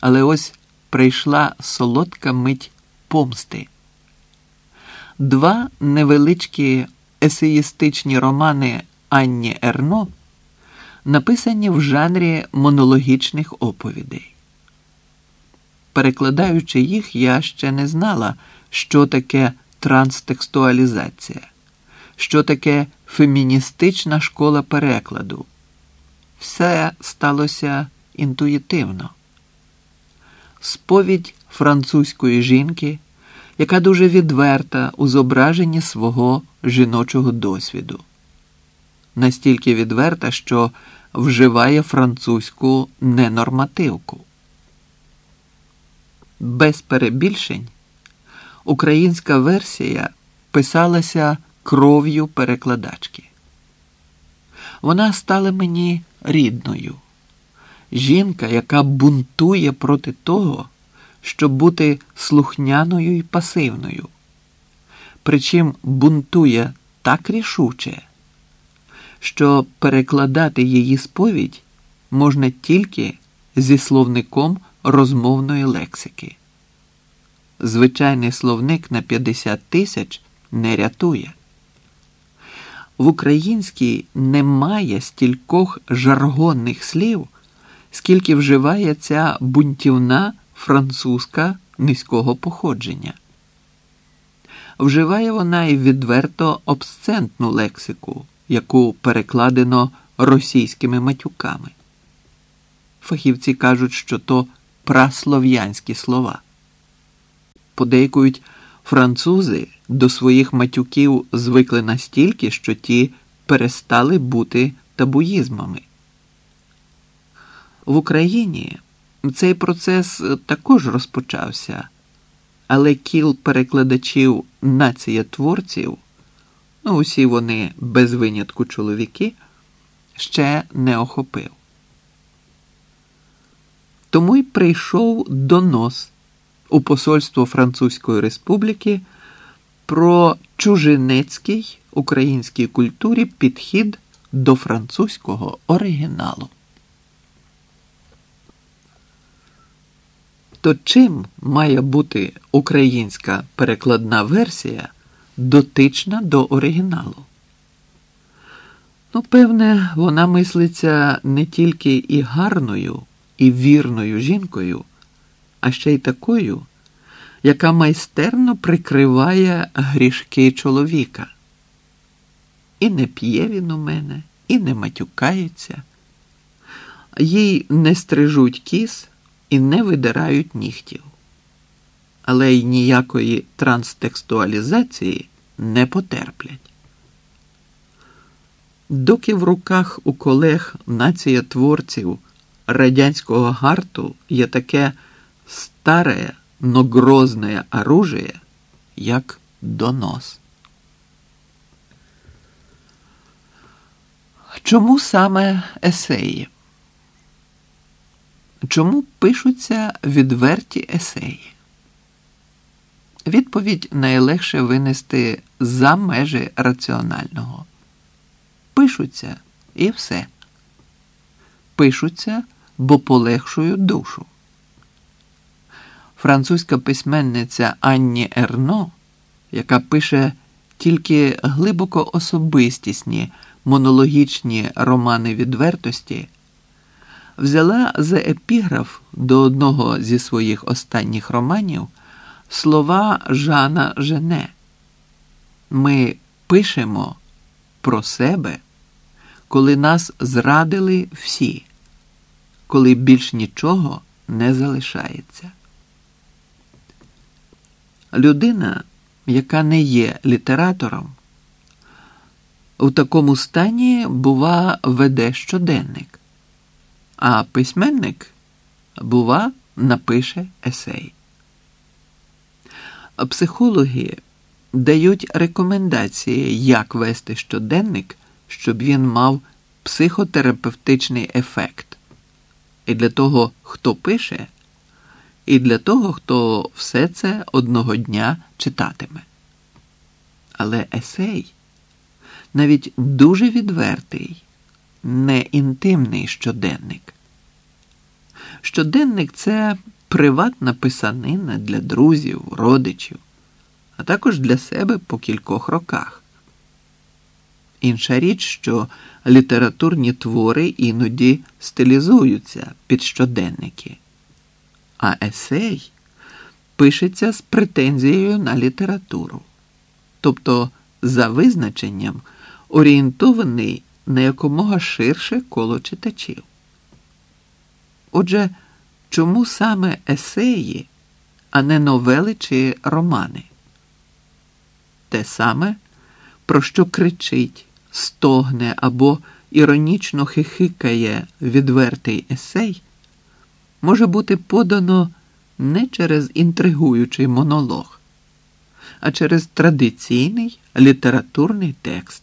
Але ось прийшла солодка мить помсти. Два невеличкі есеїстичні романи Анні Ерно написані в жанрі монологічних оповідей. Перекладаючи їх, я ще не знала, що таке транстекстуалізація, що таке феміністична школа перекладу. Все сталося інтуїтивно. Сповідь французької жінки, яка дуже відверта у зображенні свого жіночого досвіду, настільки відверта, що вживає французьку ненормативку. Без перебільшень українська версія писалася кров'ю перекладачки. Вона стала мені рідною. Жінка, яка бунтує проти того, щоб бути слухняною і пасивною. Причим бунтує так рішуче, що перекладати її сповідь можна тільки зі словником розмовної лексики. Звичайний словник на 50 тисяч не рятує. В українській немає стількох жаргонних слів, скільки вживає ця бунтівна французька низького походження. Вживає вона і відверто обсцентну лексику, яку перекладено російськими матюками. Фахівці кажуть, що то праслов'янські слова. Подейкують, французи до своїх матюків звикли настільки, що ті перестали бути табуїзмами. В Україні цей процес також розпочався, але кіл перекладачів націєтворців, ну усі вони без винятку чоловіки, ще не охопив. Тому й прийшов донос у Посольство Французької Республіки про чужинецький українській культурі підхід до французького оригіналу. То чим має бути українська перекладна версія дотична до оригіналу? Ну, певне, вона мислиться не тільки і гарною, і вірною жінкою, а ще й такою, яка майстерно прикриває грішки чоловіка. І не п'є він у мене, і не матюкається, їй не стрижуть кіс і не видирають нігтів. Але й ніякої транстекстуалізації не потерплять. Доки в руках у колег нація творців радянського гарту є таке старе, но грозне оружие, як донос. Чому саме есеї? Чому пишуться відверті есеї? Відповідь найлегше винести за межі раціонального. Пишуться і все. Пишуться, бо полегшують душу. Французька письменниця Анні Ерно, яка пише тільки глибоко особистісні монологічні романи відвертості взяла за епіграф до одного зі своїх останніх романів слова Жана Жене. Ми пишемо про себе, коли нас зрадили всі, коли більш нічого не залишається. Людина, яка не є літератором, у такому стані, бува, веде щоденник а письменник, бува, напише есей. Психологи дають рекомендації, як вести щоденник, щоб він мав психотерапевтичний ефект. І для того, хто пише, і для того, хто все це одного дня читатиме. Але есей навіть дуже відвертий не інтимний щоденник. Щоденник це приватна писанина для друзів, родичів, а також для себе по кількох роках. Інша річ, що літературні твори іноді стилізуються під щоденники, а есей пишеться з претензією на літературу, тобто за визначенням орієнтований на якомога ширше коло читачів. Отже, чому саме есеї, а не новели чи романи? Те саме, про що кричить, стогне або іронічно хихикає відвертий есей, може бути подано не через інтригуючий монолог, а через традиційний літературний текст.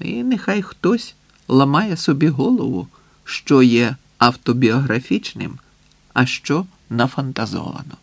І нехай хтось ламає собі голову, що є автобіографічним, а що нафантазовано.